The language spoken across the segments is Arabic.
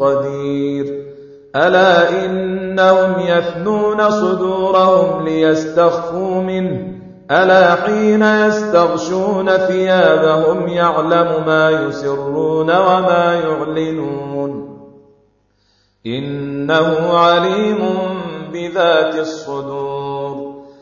قدير. ألا إنهم يثنون صدورهم ليستخفوا منه. ألا حين يستغشون ثيابهم يعلم ما يسرون وما يعلنون. إنه عليم بذات الصدور.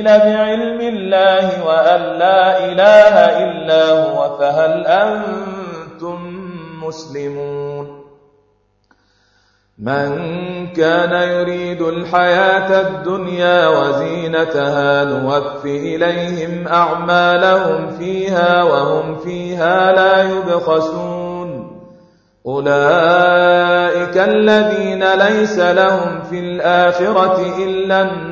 أنزل بعلم الله وأن لا إله إلا هو فهل أنتم مسلمون من كان يريد الحياة الدنيا وزينتها نوف إليهم أعمالهم فيها وهم فيها لا يبخسون أولئك الذين ليس لهم في الآخرة إلا النار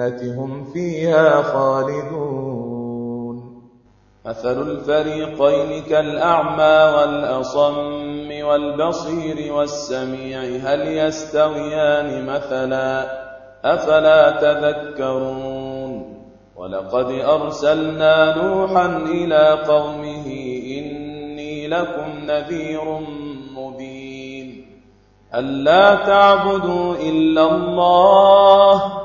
هم فيها خالدون. مثل الفريقين كالأعمى والأصم والبصير والسميع هل يستويان مثلا؟ أفلا تذكرون؟ ولقد أرسلنا نوحا إلى قومه إني لكم نذير مبين. ألا تعبدوا إلا الله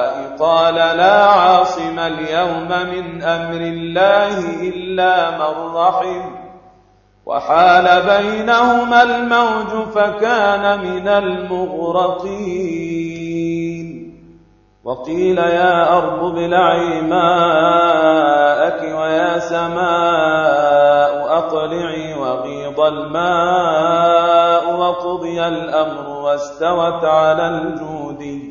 قال لا عاصم اليوم من أمر الله إلا من رحم. وحال بينهما الموج فكان من المغرقين. وقيل يا أرض ابلعي ماءك ويا سماء أقلعي وغيض الماء. وقضي الأمر واستوت على الجود.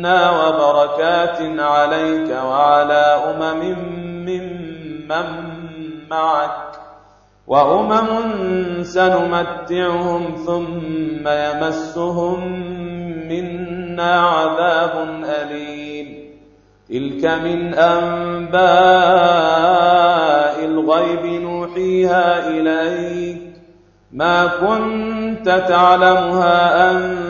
منا وبركات عليك وعلى أمم ممن معك وأمم سنمتعهم ثم يمسهم منا عذاب أليم. تلك من أنباء الغيب نوحيها إليك. ما كنت تعلمها أنت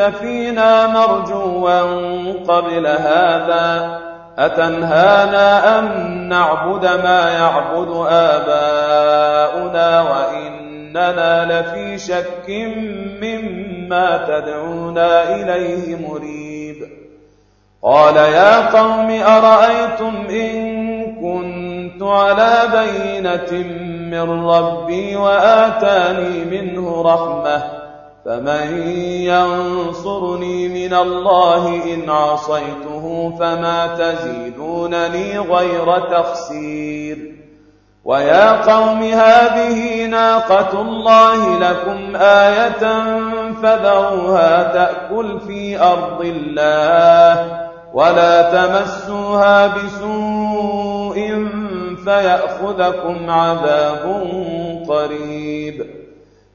فينا مرجوا قبل هذا. أتنهانا أن نعبد ما يعبد آباؤنا وإننا لفي شك مما تدعونا إليه مريب. قال يا قوم أرأيتم إن كنت على بينة من ربي وآتاني منه رحمة فمن ينصرني من الله إن عصيته فما تزيدونني غير تخسير. ويا قوم هذه ناقة الله لكم آية فذروها تأكل في أرض الله ولا تمسوها بسوء فيأخذكم عذاب قريب.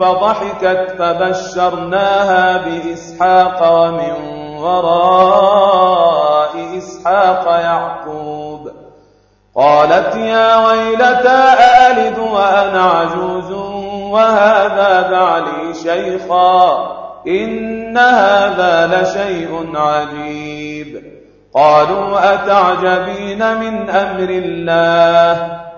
فضحكت فبشرناها بإسحاق ومن وراء إسحاق يعقوب. قالت يا ويلتى ألد وأنا عجوز وهذا بعلي شيخا إن هذا لشيء عجيب. قالوا أتعجبين من أمر الله؟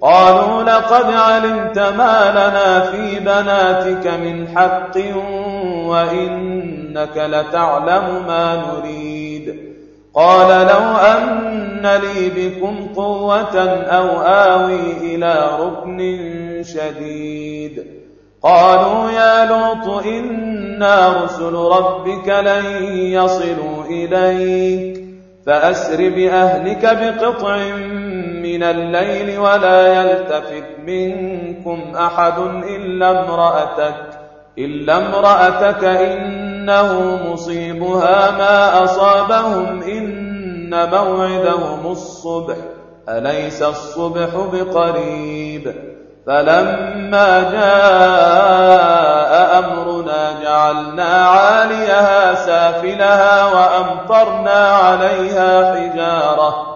قالوا لقد علمت ما لنا في بناتك من حق وإنك لتعلم ما نريد. قال لو أن لي بكم قوة أو آوي إلى ركن شديد. قالوا يا لوط إنا رسل ربك لن يصلوا إليك فأسر بأهلك بقطع من الليل ولا يلتفت منكم أحد إلا امرأتك إلا امرأتك إنه مصيبها ما أصابهم إن موعدهم الصبح أليس الصبح بقريب؟ فلما جاء أمرنا جعلنا عاليها سافلها وأمطرنا عليها حجارة.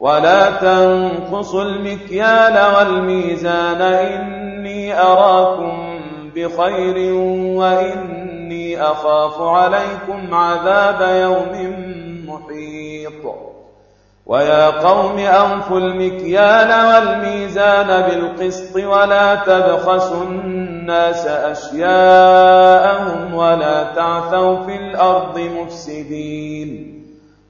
ولا تنقصوا المكيال والميزان. إني أراكم بخير وإني أخاف عليكم عذاب يوم محيط. ويا قوم أوفوا المكيال والميزان بالقسط ولا تبخسوا الناس أشياءهم ولا تعثوا في الأرض مفسدين.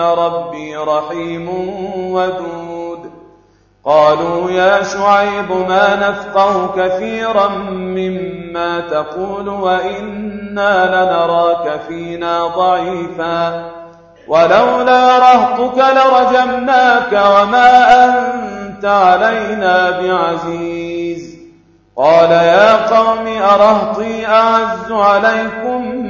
إن ربي رحيم ودود قالوا يا شعيب ما نفقه كثيرا مما تقول وإنا لنراك فينا ضعيفا. ولولا رهطك لرجمناك وما أنت علينا بعزيز. قال يا قوم أرهطي أعز عليكم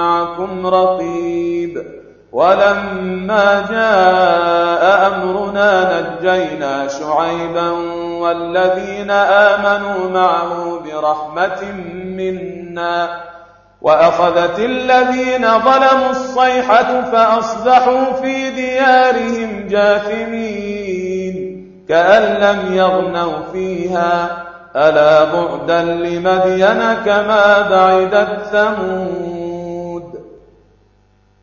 معكم رقيب. ولما جاء أمرنا نجينا شعيبا والذين آمنوا معه برحمة منا. وأخذت الذين ظلموا الصيحة فأصبحوا في ديارهم جاثمين. كأن لم يغنوا فيها. ألا بعدا لمدين كما بعدت ثمود.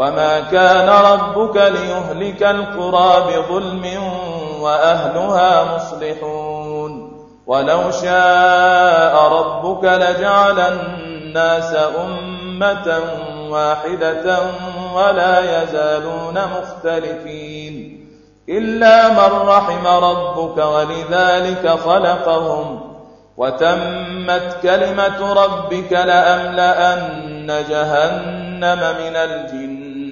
وما كان ربك ليهلك القرى بظلم وأهلها مصلحون ولو شاء ربك لجعل الناس أمة واحدة ولا يزالون مختلفين إلا من رحم ربك ولذلك خلقهم وتمت كلمة ربك لأملأن جهنم من